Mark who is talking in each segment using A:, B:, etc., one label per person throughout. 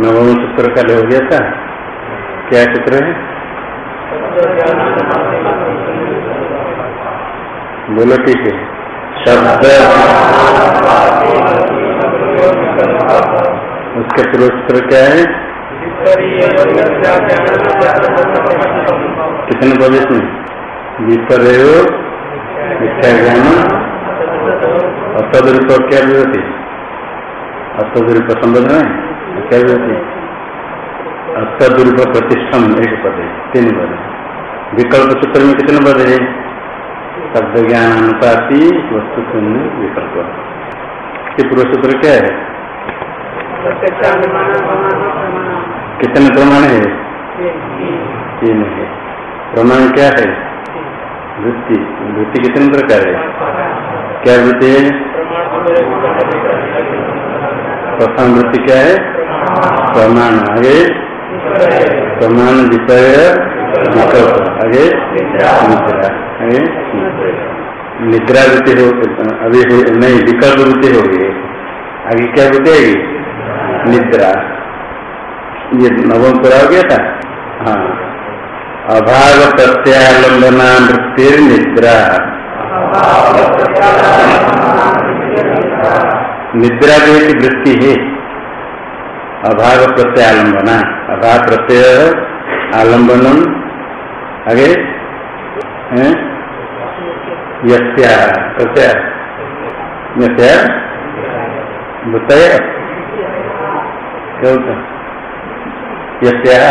A: नवम सूत्र का हो गया था। क्या सूत्र है? बोलो ठीक है। शब्द। उसके पूर्व सूत्र क्या है? कितने पद इसमें? विपर्य मिथ्या ज्ञान अतदरूप क्या विरोधी अतदरूप संबोधन है? क्या होती एक पद है, तीन पद है। विकल्प सूत्र में कितने पद है? शब्द ज्ञान अनुपाति वस्तु शून्य विकल्प। ये पूर्व सूत्र क्या है? कितने प्रमाण है? तीन है। प्रमाण क्या है? वृत्ति। वृत्ति कितने प्रकार है? क्या वृत्ति है? प्रथम वृत्ति क्या है? प्रमाण। आगे। प्रमाण विषय आगे। निद्रा। आगे। निद्रा वृत्ति हो, अभी नहीं, विकल्प वृत्ति होगी आगे क्या वृत्ति आएगी निद्रा। ये नवम पूरा हो गया था? हाँ। अभाव प्रत्यालंबना वृत्ति निद्रा निद्रा भी एक वृत्ति है अभाव प्रत्यय आलम्बना अभाव प्रत्यय आलंबन आगे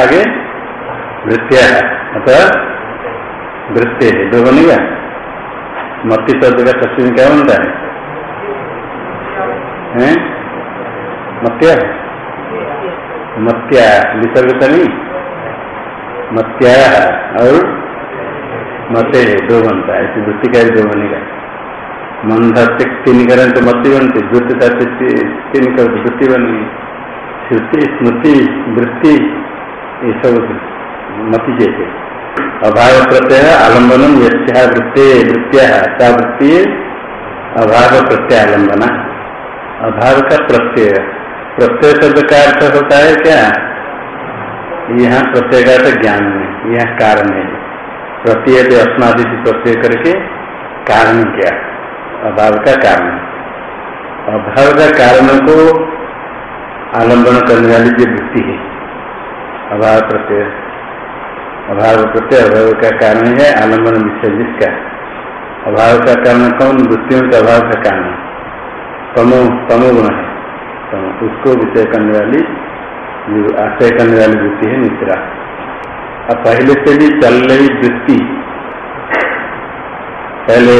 A: आगे? वृत्तिया अतः वृत्ति। है दो बनेगा मत्ती शब्द का सचिन क्या बनता है? मत्या? मत्या विसर्ग तो नहीं मत्या और मते, दो बनता है, ऐसी वृत्ति का दो बनेगा। धरते तीन करें तो मत्ती बनती वृत्ति धरते तीन कर वृत्ति बनेगी श्रुति, स्मृति, वृत्ति, ये सब मति जैसे। अभाव प्रत्यय आलंबन यस्या वृत्ति वृत्तिया वृत्ति अभाव प्रत्यय आलम्बना अभाव का प्रत्यय। प्रत्यय शब्द का अर्थ होता है क्या? यहाँ प्रत्यय का अर्थ ज्ञान में, यह कारण है प्रत्यय तो अस्नादित प्रत्यय करके कारण क्या? अभाव का कारण। अभाव का कारण को आलंबन करने वाली जो वृत्ति है, अभाव प्रत्यय। अभाव प्रत्यय, अभाव का कारण है आलंबन विषय जिसका। अभाव का कारण कौन? वृत्तियों के अभाव का कारण। तमो तमो गुण है। तो उसको विषय करने वाली आश्रय करने वाली वृत्ति है, निद्रा। अब पहले से भी चल रही वृत्ति, पहले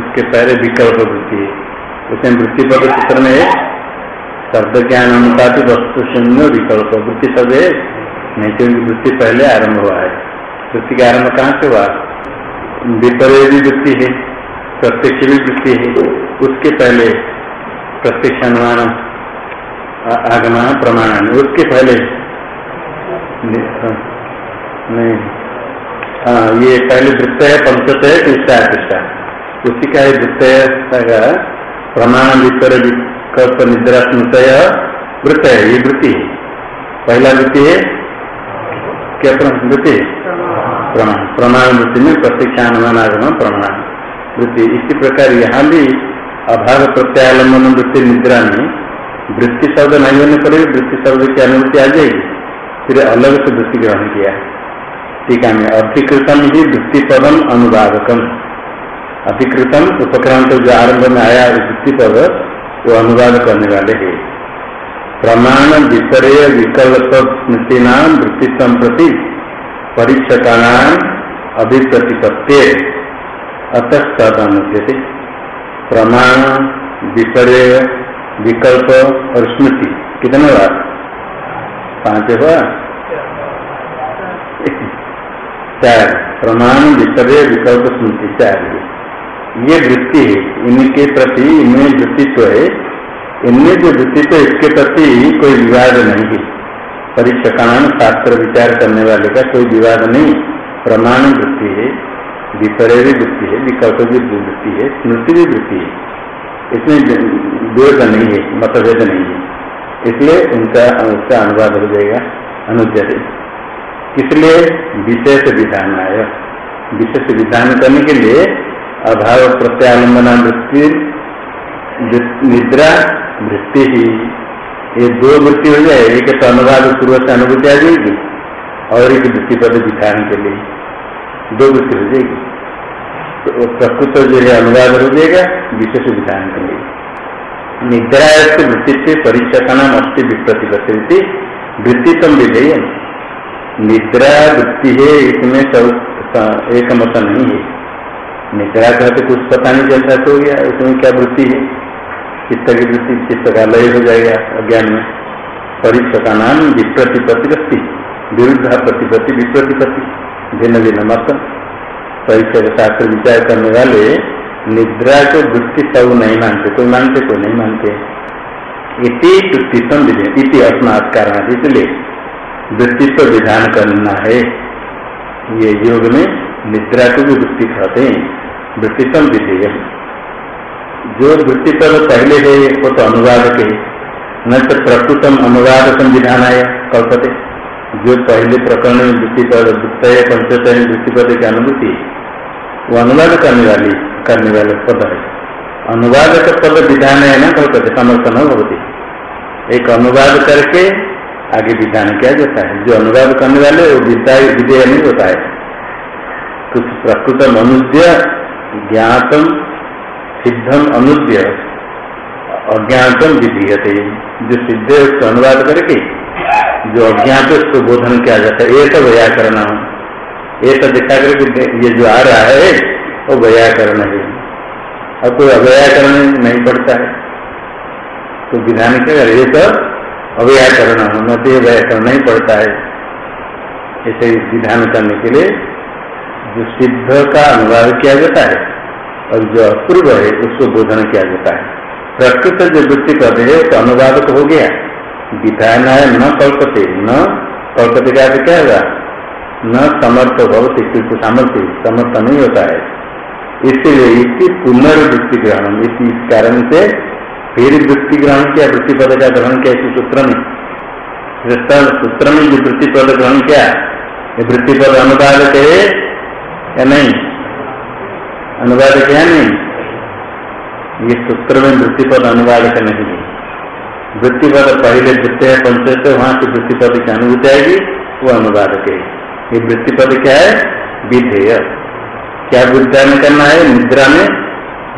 A: उसके पहले विकल्प वृत्ति है। उसमें वृत्ति पद चित्र में शब्द ज्ञान अनुपात वस्तु शून्य विकल्प। वृत्ति सब है, नहीं क्योंकि वृत्ति पहले आरंभ हुआ है। वृत्ति का आरंभ कहाँ से हुआ? विपर्य भी वृत्ति है। प्रत्यक्ष भी वृत्ति है। उसके पहले प्रत्यक्ष अनुमान आगमन प्रमाण, उसके पहले नहीं हाँ ये पहले वृत्त है पंचत है तीसरा तीसरा उसी का वृत्त का प्रमाण वितर विकल्प निद्रा स्मृत वृत्त है ये वृत्ति पहला वृत्ति है, क्या वृत्ति प्रमाण। प्रमाण वृत्ति में प्रत्यक्ष अनुमान, आगमन प्रमाण। वृत्ति। इसी प्रकार यहाँ भी अभाव प्रत्यालंबन वृत्ति निद्रा में वृत्ति शब्द नहीं होने पर वृत्ति शब्द की अनुमति आ जाएगी। फिर अलग से वृत्ति ग्रहण किया। टीका में अधिकृतम ही वृत्ति पदम अनुवादकम। अधिकृतम उपक्रांत जो आरंभ में आया वृत्ति पद, वो अनुवाद करने वाले है। प्रमाण विपर्य विकल्प स्मृति नाम वृत्ति संप्रति परीक्षका नाम अभिप्रतिपत्ति। अतः अनुद्यते प्रमाण विपर्य विकल्प और स्मृति। कितने बार? पाँच हुआ? चार। प्रमाण विपर्य विकल्प, स्मृति, चार। ये वृत्ति है। इनके प्रति, इनमें वृत्तित्व है। इनमें जो वृत्तित्व इसके प्रति कोई विवाद नहीं है। परीक्षकान शास्त्र विचार करने वाले का कोई विवाद नहीं। प्रमाण वृत्ति है। विपर्य भी वृत्ति है, विकल्प भी वृत्ति है, स्मृति भी वृत्ति है। इसमें द्वेद नहीं है, मतभेद नहीं है। इसलिए उनका, उसका अनुवाद हो जाएगा अनुचय इसलिए विशेष विधान आय। विशेष विधान करने के लिए अभाव प्रत्यालंबना वृत्ति, निद्रा, वृत्ति ही। ये दो वृत्ति हो जाए, एक तो अनुवाद, पूर्व से अनुभूति आ जाएगी, और एक वृत्ति पद विधान के लिए। दो वृत्ति हो जाएगी तो प्रकृत जो है अनुवाद हो जाएगा विशेष विधान के लिए। निद्रा वृत्ति से परीक्षा का नाम अस्थि विप्रतिपत्ति वृत्तित्व विधेय। निद्रा वृत्ति है, इसमें सब एक मत नहीं है। निद्रा कहते कुछ पता नहीं चलता तो गया उसमें क्या वृत्ति है? चित्त की वृत्ति चित्त का लय हो जाएगा अज्ञान में? परीक्षा का नाम विप्रतिपत्ति विरुद्ध प्रतिपत्ति विप्रतिपत्ति भिन्न भिन्न मत परीक्षा का शास्त्र विचार करने वाले निद्रा को वृत्ति सब नहीं मानते, कोई मानते, कोई नहीं मानते। इति वृत्तित्व विधि इति अस्मात् कारण इसलिए वृत्तित्व विधान करना है। ये योग में निद्रा को भी वृत्ति कहते हैं। वृत्तित्व विधेय जो वृत्तित्व पहले है, वो तो अनुवाद के। न तो प्रकृतम अनुवाद संविधान आया कल्पते। जो पहले प्रकरण में वृत्त पंचतय वृत्तिपद की अनुभूति वो अनुवाद करने वाली, करने वाले पद है। अनुवाद का पद विधान है ना कल्पते समर्थन होती। एक अनुवाद करके आगे विधान किया जाता है। जो अनुवाद करने वाले, वो विद्या विधेय नहीं होता है। कुछ प्रकृत अनुद्य ज्ञातम सिद्धम अनुद्य, अज्ञातम विधीयते। जो सिद्ध है उसको अनुवाद करके जो अज्ञात है उसको बोधन किया जाता है एक व्याकरण एक दिखा करके ये जो आ रहा है, वो व्याकरण है। और कोई अव्याकरण नहीं पड़ता है। तो विधान क्या एक अव्याकरण नदी व्याकरण नहीं पड़ता है। ऐसे विधान करने के लिए जो सिद्ध का अनुवाद किया जाता है और जो अपूर्व है, उसको बोधन किया जाता है। प्रकृत जो वृत्ति करते है तो अनुवाद तो हो गया। विधान है न कल्पते न कल्पते का क्या होगा न समर्थ भवती क्योंकि सामर्थ्य, समर्थ नहीं होता है। इसलिए इसकी पुनर्वृत्ति ग्रहण, इसी कारण से फिर वृत्ति ग्रहण किया, वृत्ति पद का ग्रहण किया, इसी सूत्र में। सूत्र में जो वृत्ति पद ग्रहण किया। वृत्ति पद अनुवाद के या नहीं? अनुवाद क्या नहीं। ये सूत्र में वृत्ति पद अनुवाद का नहीं है वृत्ति पद पहले द्वितीय पंचायत वहाँ से वृत्ति पद की अनुभूति आएगी वो अनुवाद के। ये वृत्ति पद क्या है? विधेय। क्या विद्या में करना है? निद्रा में।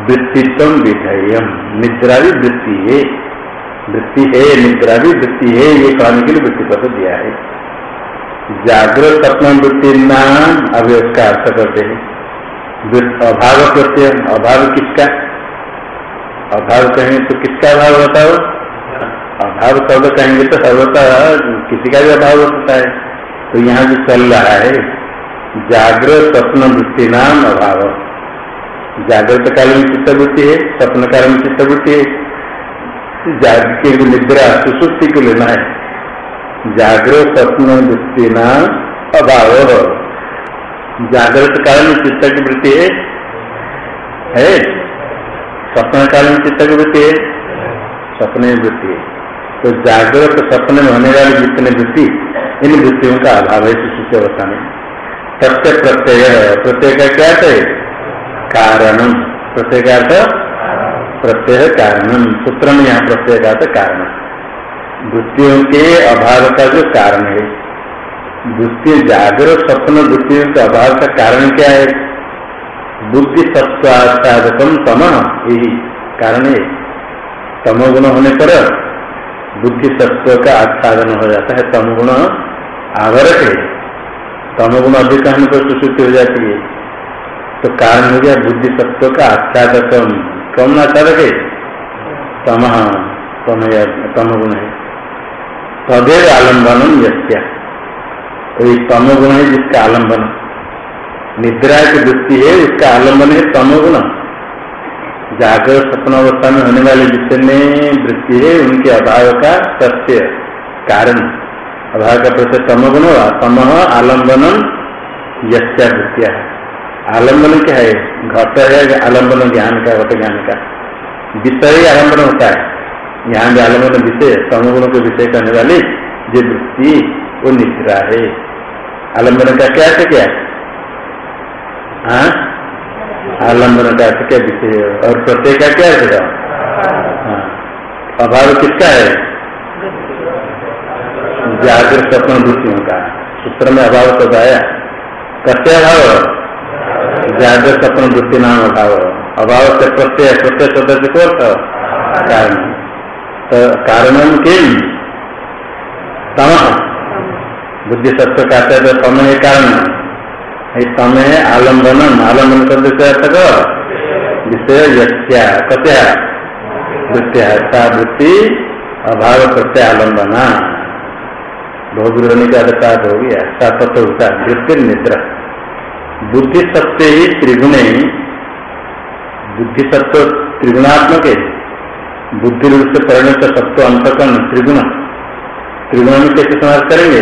A: वृत्तित्व विधेयम निद्रा भी वृत्ति है। वृत्ति है, निद्रा भी वृत्ति है, ये कहने के लिए वृत्ति पद दिया है। जागृत अपना वृत्ति नाम अभी उसका अर्थ करते हैं। अभाव प्रत्यय। अभाव किसका? अभाव कहें तो किसका अभाव हो? अभाव शब्द कहेंगे तो सर्वता किसी का भी अभाव होता है। तो यहाँ जो चल रहा है, जागृत स्वप्न वृत्ति नाम अभाव। जागृत काल में चित्तवृत्ति है स्वप्न काल में चित्तवृत्ति है। जाग के निद्रा, सुसुप्ति को लेना है। जागृत स्वप्न वृत्ति नाम अभाव। जागृत काल में चित्त की वृत्ति है। है? स्वप्न काल में चित्त की वृत्ति है। स्वप्न वृत्ति है। तो जागृत स्वप्न में होने वाली जितने वृत्ति इन वृत्तियों का अभाव है सुसुप्ति अवस्था में। सत्य प्रत्यय प्रत्यय का क्या है? कारण प्रत्येगार्थ प्रत्यय कारण सूत्र में यहाँ प्रत्येगार्थ कारण वृत्तियों के अभाव का जो कारण है वृत्ति जागृत स्वप्न वृत्तियों के अभाव का कारण क्या है? बुद्धि सत्वासाधकम तम, यही कारण है। तमोगुण होने पर बुद्धि सत्व का आच्छादन हो जाता है, तमगुण आवरक है तमगुण अधिक होने पर सुश्रुति हो जाती है। तो कारण हो गया बुद्धि तत्व का आच्छादक कौन आच्छादक है तम। तम गुण है। तदेव आलंबन यस्या। वही तम गुण है जिसका आलंबन। निद्रा की वृत्ति है उसका आलंबन है तम जागर सपन अवस्था में होने वाले जितने वृत्ति है, उनके अभाव का सत्य कारण। अभाव का प्रत्यय तम गुण हुआ। तम आलंबन यस्या वृत्तिया। आलंबन क्या है? घट है आलंबन ज्ञान का, घट ज्ञान का? विषय आलंबन होता है। यहाँ भी आलंबन विषय समगुण के विषय करने वाली जो वृत्ति, वो निद्रा है। आलंबन का क्या है? क्या? हाँ? आलंबन का अर्थ क्या विषय और प्रत्यय का क्या है? हाँ। अभाव किसका है? जागृत स्वप्न वृत्तियों का। सूत्र में अभाव तो आया कस्य अभाव? जागृत स्वप्न वृत्ति नाम अभाव। अभाव से प्रत्यय प्रत्यय सदस्य को कारण। तो कारण किम? तम। बुद्धि सत्य का समय कारण समय आलंबन आलंबन शब्द अर्थ विषय यत्या कत्या वृत्तिया वृत्ति अभाव बहुगुरु होने का अधिकार हो गया। सात होता वृत्ति निद्रा। बुद्धि सत्य ही त्रिगुण। बुद्धि सत्व त्रिगुणात्मक है। बुद्धि रूप से परिणत सत्व अंतकरण त्रिगुण। त्रिगुण में कैसे समाज करेंगे?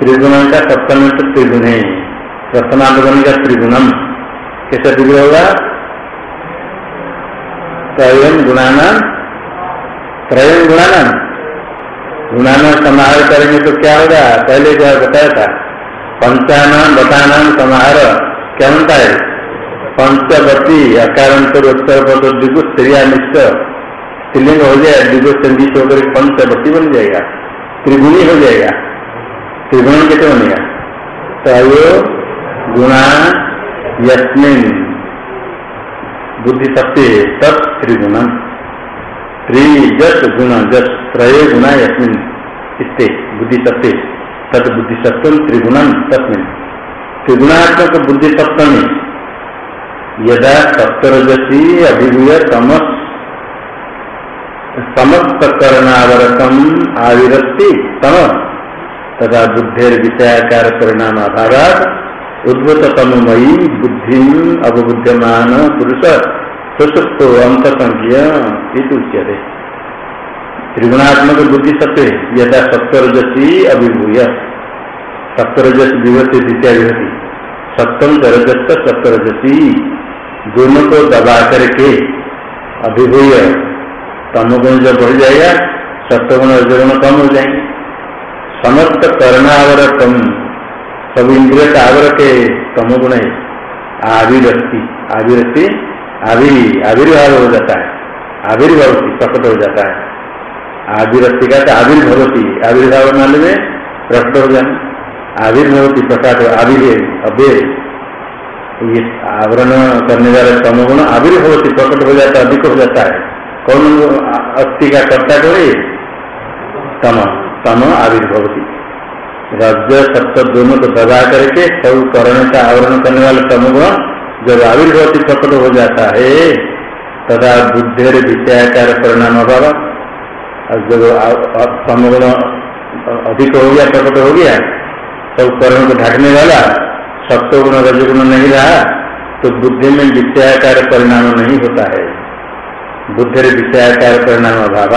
A: त्रिगुण का सप्तम तो त्रिगुण है। प्रथमांत बनेगा त्रिगुणम। कैसे त्रिगुण होगा त्रयम गुणाना। त्रयम गुणाना। गुणाना समाहार करेंगे तो क्या होगा? पहले क्या बताया था? पंचानाम बतानाम समाहार। क्या बनता है? पंचवती अकारांतर उत्तर पद दिगु स्त्रिया निष्ठ। स्त्रीलिंग हो जाए, दिगु संगीत होकर पंचवती बन जाएगा। त्रिगुणी हो जाएगा। त्रिगुण कैसे बनेगा? तयो गुणा यस्मिन। बुद्धि सत्य तत् त्रिगुण। त्रिजस गुण जस त्रय गुणा यस्मिन। स्ते बुद्धि सत्य तद बुद्धि सत्व त्रिगुण तस्मिन। त्रिगुणात्मक बुद्धि सत्व में यदा सप्तरजसी अभिभूय तमस समस्त करणावरतम आविरक्ति तम। तथा बुद्धेर विषयाकार परिणाम अभाव उद्भूत तमयी बुद्धि अवबुद्यमान पुरुष सुसुप्त अंत संज्ञ त्रिगुणात्मक बुद्धि सत्य यदा सप्तरजसी अभिभूय। सप्तरजस विभूति द्वितीय विभूति। सप्तम तरजस सप्तरजसी। दोनों को दबा करके अभिभूय। तमगुण जब बढ़ जाएगा, सप्तगुण रजगुण कम हो जाएँगे। समस्त करणावरतम सब इंद्रिय का आवरक है तमोगुण है आविरक्ति आविरक्ति आविर आविर्भाव हो जाता है आविर्भवती प्रकट हो जाता है। आविरक्ति का तो आविर्भवती आविर्भाव मालूम में प्रकट हो जाना। आविर्भवती प्रकाश आविर अभ्य आवरण करने वाले तमोगुण आविर्भवती प्रकट हो जाता है, अधिक हो जाता है। कौन अस्थि का कर्ता करे तम तम आविर्भवती रज सत्य दोनों को दबा करके सब करण का आवरण करने वाले तमगुण जब आविर्भवती प्रकट हो जाता है, तथा बुद्धि विषयाकार परिणाम अभाव। और जब तमगुण अधिक हो गया, प्रकट हो गया सब करण को ढाकने वाला सत्वगुण रजगुण नहीं रहा तो बुद्धि में विषयाकार परिणाम नहीं होता है। बुद्धि विषयाकार परिणाम अभाव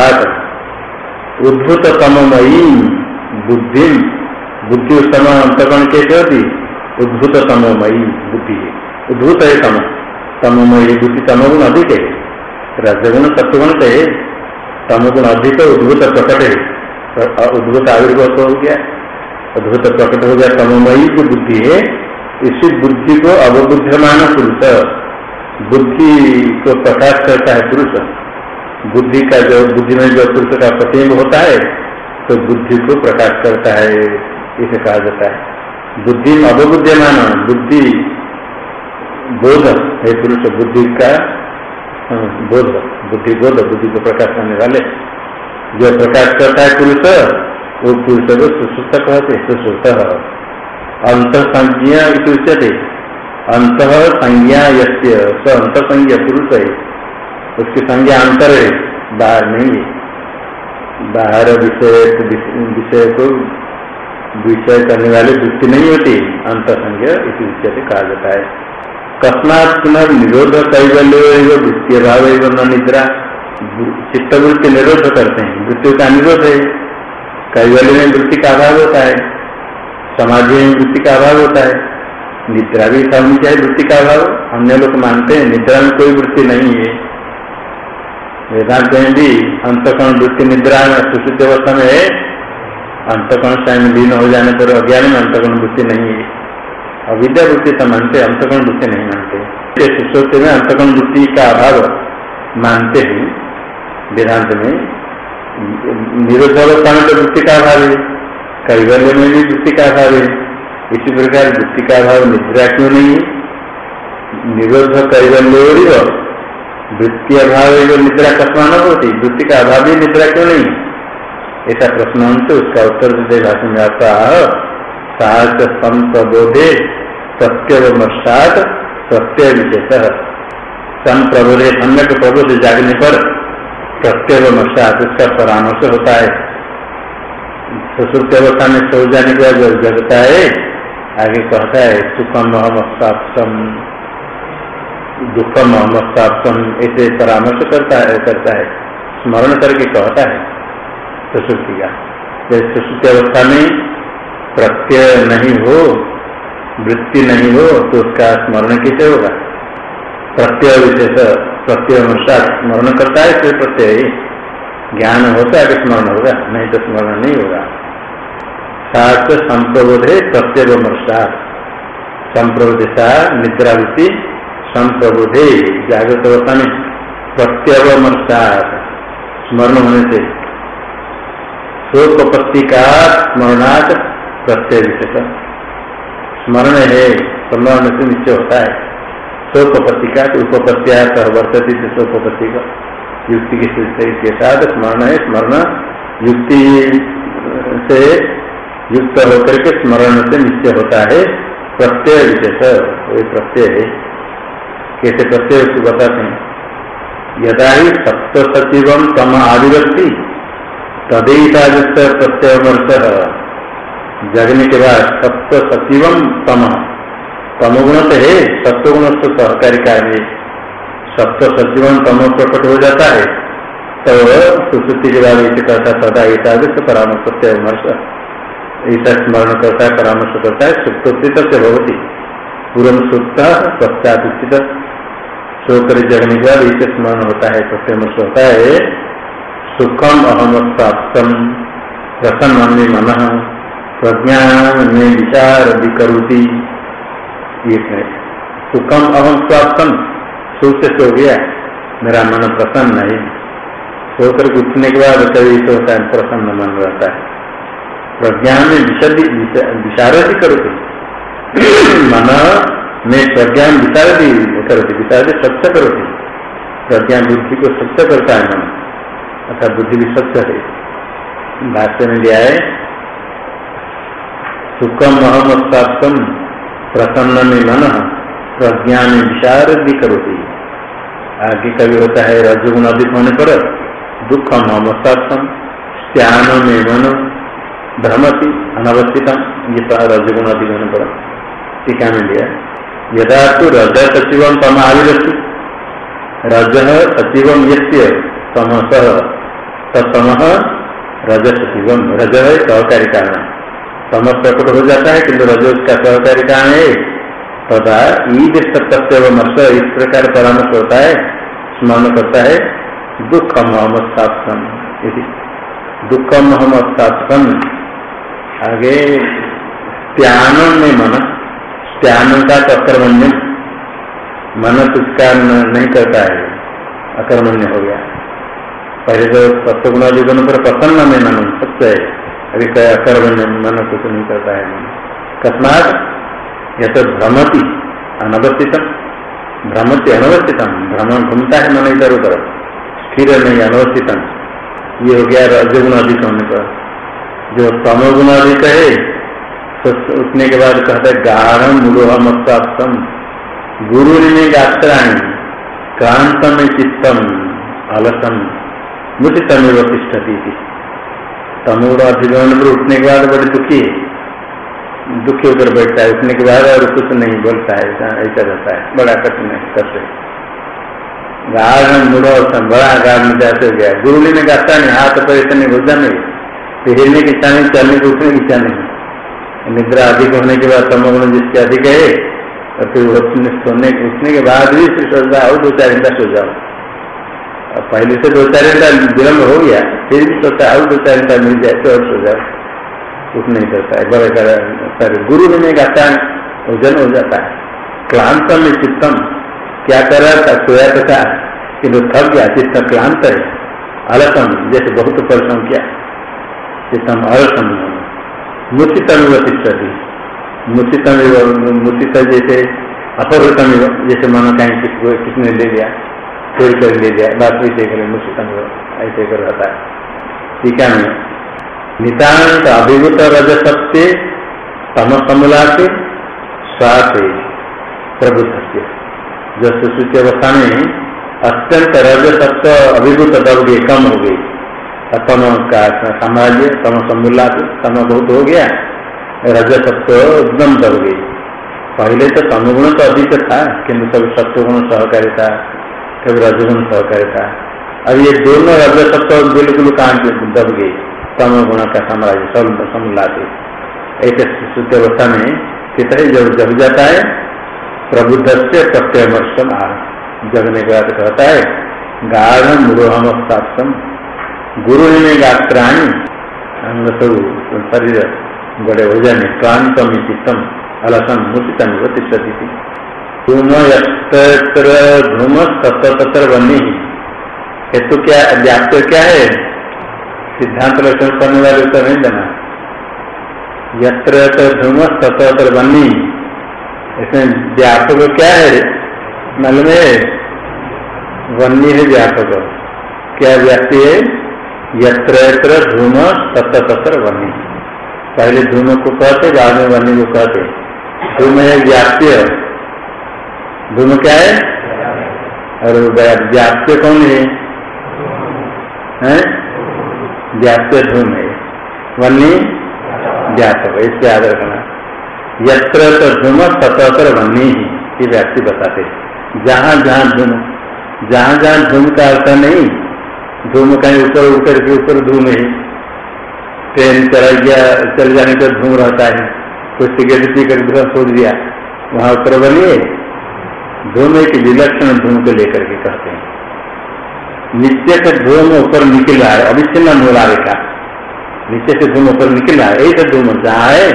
A: उद्भुत तमोमयी बुद्धि बुद्धि उस समय अंतकरण कैसे होती उद्भूत तमोमयी बुद्धि है। उद्भूत है तम। तमोमयी बुद्धि, तमोगुण अधिक है। रजगुण सत्वगुण से तमोगुण अधिक, उद्भूत प्रकट है। उद्भूत आविर्भूत हो गया। अद्भुत प्रकट हो गया तमोमयी जो बुद्धि है। इसी बुद्धि को अवबुद्धमान पुरुष बुद्धि को प्रकाश करता है पुरुष। बुद्धि का जो बुद्धि में जो पुरुष का प्रतिम्ब होता है तो बुद्धि को प्रकाश करता है। इसे कहा जाता है। बुद्धि अवबुद्धिमान बुद्धि बोध, है पुरुष, बुद्धि का बोध, बुद्धि बोध, बुद्धि को प्रकाश करने वाले। जो प्रकाश करता है पुरुष, वो पुरुष को सुसुप्त कहते सुसुप्त अंत संज्ञा उच्यते। अंत संज्ञा यस्य स अंत संज्ञा पुरुष है। उसकी संज्ञा अंतर है, बाहर नहीं बाहर विषय विषय को विषय करने वाली वृत्ति नहीं होती अंत संज्ञा इसी विषय से कहा जाता है। कस्मात पुनः निरोध कैवल्य वृत्तीय भाव न निद्रा। चित्तवृत्ति निरोध करते हैं। वृत्ति का निरोध है। कैवल्य में वृत्ति का अभाव होता है। समाधि में वृत्ति का अभाव होता है। निद्रा भी समझ है? वृत्ति का अभाव। अन्य लोग मानते हैं, निद्रा में कोई वृत्ति नहीं है। वेदांत में भी अंतकरण वृत्ति निद्रा में सुश्रुति अवस्था में है। अंतकरण स्वयं लीन हो जाने पर अज्ञान में अंतकरण वृत्ति नहीं है। अविद्या वृत्ति तो मानते अंतकरण वृत्ति नहीं मानते। सुश्रुति में अंतकरण वृत्ति का अभाव मानते हैं। वेदांत में निरोधावस्था में तो वृत्ति का अभाव है, कैवल्य में भी वृत्ति का अभाव है। इसी प्रकार वृत्ति का अभाव निद्रा क्यों नहीं है? निरोध कैवल्य वृत्ति अभाव निद्रा कस्मान होती वृत्ति का अभाव ही निद्रा क्यों नहीं ऐसा प्रश्न हमसे उसका उत्तर देते भाषण आता साहस संप्रबोधे, सत्य व मस्ताद सत्य विशेष। संप्रबोधे, सम्यक प्रबोध जागने पर सत्य व मस्ताद उसका परामर्श होता है। सुश्रुत अवस्था में सो जाने के बाद जगता है, आगे कहता है, सुखम अहम दुखम अमस्तापम ऐसे परामर्श करता है करता है। स्मरण करके कहता है। सुश्रुति का जैसे सुश्रुति अवस्था में प्रत्यय नहीं हो, वृत्ति नहीं हो तो उसका स्मरण कैसे होगा? प्रत्यय विशेष, प्रत्यय अनुसार स्मरण करता है, फिर प्रत्यय ज्ञान होता है कि स्मरण होगा, नहीं तो स्मरण नहीं होगा। शास्त्र संप्रबोधे प्रत्यय अनुसार संप्रबोधिता निद्रावृत्ति, संप्रबोधे जागृत अवस्था में प्रत्यवमर्षात स्मरण होने से शोकपत्ति का स्मरणात् प्रत्यय विशेष स्मरण है स्मरण से निश्चय होता है। शोकपत्ति का उपपत्तिया वर्तती से शोकपत्ति का युक्ति की के साथ स्मरण है, स्मरण। युक्ति से युक्त होकर के स्मरण से निश्चय होता है। प्रत्यय विशेष वही प्रत्यय है। कैसे प्रत्यय उसको बताते हैं? यदा ही सप्त सचिव तम आदिवस्ती तदेताजुक्त प्रत्यय वर्ष जगने के बाद सप्त सचिव तम। तमोगुण तो है सत्वगुण तो सहकारी कार्य सप्त सचिव तम प्रकट हो जाता है तो सुश्रुति के बाद इसे कहता सदा एतादृश परामर्श प्रत्यय वर्ष ऐसा स्मरण करता है, परामर्श करता है सुप्त से भवती। पूर्व सुप्त, पश्चात सोकर जगने के बाद इसे स्मरण होता है प्रत्यमर्श होता है। सुखम अहम प्राप्तम प्रसन्न में मन। प्रज्ञान में विचार विकरुति ये सुखम अहम प्राप्तम सुख से सो गया। मेरा मन प्रसन्न है। सोकर उठने के बाद कभी तो होता है, प्रसन्न मन रहता है। प्रज्ञा में विशद भी करोगे मन में प्रज्ञा विचार भी करती। विचार भी स्वच्छ करती। प्रज्ञान बुद्धि को सत्य करता है मन। अर्थात बुद्धि भी स्वच्छ है। भाष्य में दिया है, सुखम अहम अहमस्तात्म प्रसन्न में मन प्रज्ञान विचार भी करोती आगे कभी होता है, रजगुण अधिक होने पर दुखम अहमस्तात्म स्त्यान में मन भ्रमति, अनवस्थितम, ये रजगुण अधिक होने पर। टीका में दिया यदा तो रज सचिव तम आविरस्ति रज सचिव ये तमस। तम रज सचिव रज है सहकारी कारण तम प्रकट हो जाता है, किंतु रज उसका सहकारी कारण है तथा ईद प्रत्यय मर्ष इस प्रकार परामर्श होता है, स्मरण करता है, दुखम हम दुख मोहम्मद दुख मोहम्मद आगे त्यान में मन। त्यान का तो अकर्मण्य। मन उसका नहीं करता है। अकर्मण्य हो गया। पहले तो सत्वगुण जीवन पर प्रसन्न में मन सत्य है अभी कह अकर्मण्य मन कुछ नहीं करता है मन कस्मात यह तो भ्रमति अनवस्थितम। भ्रमति अनवस्थितम। भ्रमण घूमता है मन इधर उधर। स्थिर नहीं, अनवस्थितम। ये हो गया रजगुण अधिक होने पर। जो तमोगुण अधिक है तो उठने के बाद कहते गाढ़ मूलोहमत्म गुरु ने गात्राणी क्रांत में चित्तम। अलसम। मुचितमेव तिष्ठती थी। तमूढ़ अधिगमन पर उठने के बाद बड़े दुखी है? दुखी होकर बैठता है, उठने के बाद और कुछ नहीं बोलता है, ऐसा रहता है। बड़ा कठिन है कष्ट गाढ़ मूढ़ बड़ा गाढ़ में जाते हो गया। गुरु ने गाता नहीं हाथ पर इतने बुझा नहीं। हिरने की इच्छा नहीं, चलने की उठने की इच्छा नहीं। निद्रा अधिक होने के बाद तमोगुण जिसके अधिक है, और फिर सोने उठने के बाद भी फिर सो जाओ दो चार घंटा सो जाओ। पहले से दो चार घंटा विलम्ब हो गया, फिर भी सोचा और दो चार घंटा मिल जाए तो और सो जाओ। कुछ नहीं करता है। बड़े कर गुरु भी नहीं गाता है वज़न हो जाता है। क्लांतम में चित्तम। क्या कर रहा था, सोया तो था किन्तु थक गया, चित्त क्लांत है। अलसम, जैसे बहुत परिश्रम किया चित्तम अलसम। मुचितम तिष्ठती मुचितम मुचित जैसे, अपहृतम जैसे मानो कहीं किसी किसने ले लिया। चोरी कर ले लिया बात भी देख रहे मुचितम ऐसे कर रहता है। ठीक है नितान्त अभिभूत रज सत्य तम कमला से श्वास प्रबुद्ध से जो सुश्रुति अवस्था में अत्यंत रज सत्य अभिभूत दौड़ कम हो गई। तम का साम्राज्य, तम समूला तम बहुत हो गया। रज सत्य एकदम दब गई। पहले तो तमगुण तो अधिक था, किंतु सब सत्वगुण सहकारी था। कभी रजगुण सहकारी था। अब ये दोनों रज सत्य बिल्कुल कांट दब गई। तम गुण का साम्राज्य सब समलाते ऐसे शुद्ध अवस्था में कितने जब जग जाता है प्रबुद्ध से प्रत्यमर्शन आ जगने के बाद कहता है गाढ़ मुरोहम गुरु ने गात्राणी। अंग सब शरीर बड़े हो जाने, क्लांतम चित्तम अलसम मुचितम तिष्ठती धूम यत्र धूम तत्र तत्र बनी हेतु क्या व्याप्त क्या है? सिद्धांत लक्षण करने वाले उत्तर नहीं देना। यत्र धूम तत्र बनी इसमें व्यापक क्या है? नल में वन्य है व्यापक। क्या व्याप्ति है? यत्र यत्र धूम तत्र तत्र वन्य पहले धूम को कहते, बाद में वन्य को कहते। धूम है व्याप्य। धूम क्या है? और व्याप्य कौन है, है? व्याप्य धूम है। वन्य व्यापक इससे याद रखना। यत्र तो धूम सतहत्तर वन्य ही ये व्याप्ति बताते जहाँ जहाँ धूम जहाँ जहाँ धूम का अर्थ नहीं धूम कहीं ऊपर ऊपर के ऊपर धूम है। ट्रेन चला गया चल जाने का धूम रहता है। कुछ सिगरेट पी कर छोड़ दिया वहाँ ऊपर बनिए धूम एक विलक्षण धूम को लेकर के कहते हैं। नीचे से धूम ऊपर निकल रहा है अविच्छिन्न मूला रेखा नीचे से धूम ऊपर निकल रहा है। ऐसे धूम जहाँ है,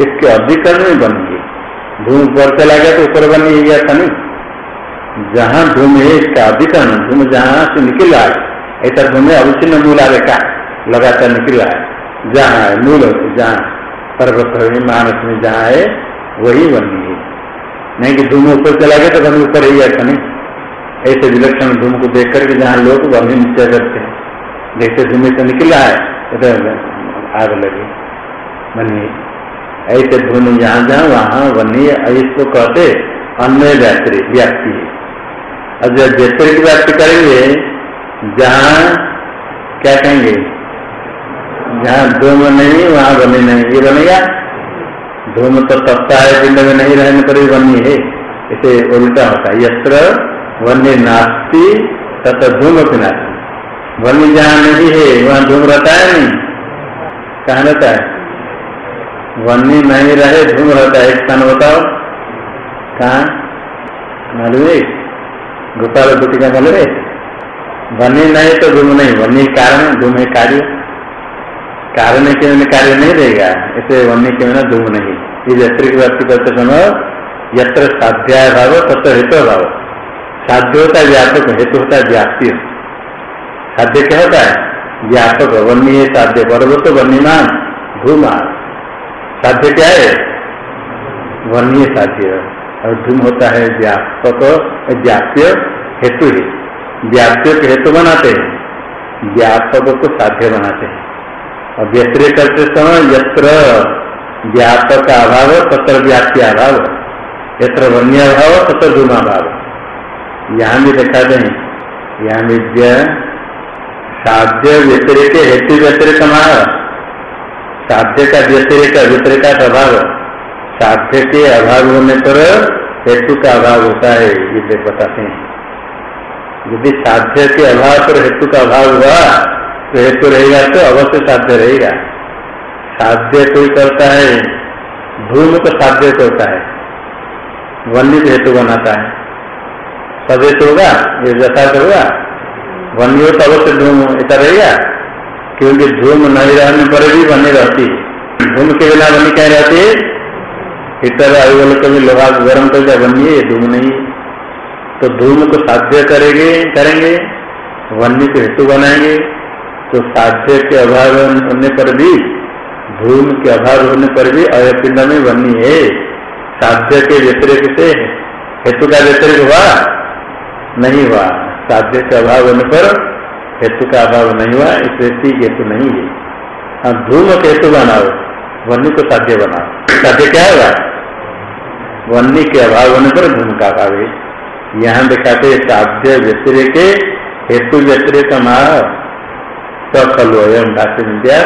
A: इसके अधिकरण में बन गई धूम ऊपर चला गया तो ऊपर बन गया था नहीं। जहाँ धूम है, इसका अधिकरण धूम जहाँ से निकल रहा है, ऐसा धूम है अविच्छिन्न मूला रेखा लगातार निकल रहा है। जहाँ है, मूल जहाँ। पर्वत मानस में जहाँ है, वही बन नहीं कि धूम ऊपर चला गया तो कभी ऊपर ही ऐसा नहीं। ऐसे विलक्षण धूम को देख करके जहाँ लोग वही निश्चय करते हैं। देखते धूम से निकला है तो आग लगी। बनी ऐसे धूम जहाँ जहाँ वहाँ बनी इसको कहते अन्य व्याप्ति व्याप्ति। और जब जैसे की व्याप्ति करेंगे, जहाँ, क्या कहेंगे? जहाँ धूम नहीं, वहाँ बने नहीं। ये बनेगा धूम तो तत्ता है पिंड में नहीं रहने पर भी बनी है। इसे उल्टा होता है। यत्र वन्य नास्ती तथा धूम अपनी वन्य जहाँ नहीं है, वहाँ धूम रहता है नहीं? कहा रहता है? वन्य नहीं रहे, धूम रहता है। स्थान बताओ। कहा? मालूम है? गोपाल बुटी का मालूम है? वन्य नहीं तो धूम नहीं। वन्य कारण, धूम है कार्य। कारण के बिना कार्य नहीं रहेगा, इसे वन्य के बिना धूम नहीं। ये यत्र की बात करते समय यत्र साध्याय भाव तत्व हेतु भाव। साध्य होता है व्यापक, हेतु होता है व्याप्ति। साध्य क्या होता है? व्यापक, वन्य साध्य पर्वत वन्यमान धूमा साध्य क्या है? वन्य साध्य। और धूम होता है व्यापक, व्याप्य, हेतु ही। व्याप्य हेतु बनाते हैं, व्यापक को साध्य बनाते हैं। और व्यस्त्र करते समय यत्र व्यापक अभाव तत्र व्याप्ति अभाव यत्र वन्य अभाव तत्र धूमाभाव यहाँ भी देखा दें यहाँ विद्या साध्य व्यतिरिक, हेतु व्यतिरिक साध्य का व्यतिरिक व्यतिरिक अभाव साध्य के अभाव होने पर हेतु का अभाव होता है, ये बताते हैं। यदि साध्य के अभाव पर हेतु का अभाव हुआ हेतु रहेगा तो अवश्य साध्य रहेगा। साध्य कोई करता है धूम को साध्य करता है। वन्य हेतु बनाता है। सदेश होगा, ये यथार्थ होगा वन्य हो तो अवश्य धूम, ऐसा रहेगा। क्योंकि धूम नहीं रहने पर भी बनी रहती धूम के बिना बनी क्या रहती है? हीटर आयुगल कभी लोहा गर्म कर दिया बनिए धूम नहीं तो धूम को साध्य करेंगे करेंगे। वन्य को हेतु बनाएँगे। तो साध्य के अभाव होने पर भी धूम के अभाव होने पर भी अयपिंड में बनी है। साध्य के व्यतिरिक से हेतु का व्यतिरिक हुआ? नहीं हुआ। साध्य के अभाव होने पर हेतु का अभाव नहीं हुआ इसलिए ठीक हेतु नहीं है। हाँ धूम के हेतु बनाओ, वन्य को साध्य बनाओ। साध्य क्या होगा वन्य के अभाव होने पर धूम का अभाव है। यहाँ दिखाते साध्य व्यतिरिक हेतु व्यतिरिक माह सफलोयम भाष्य विद्या।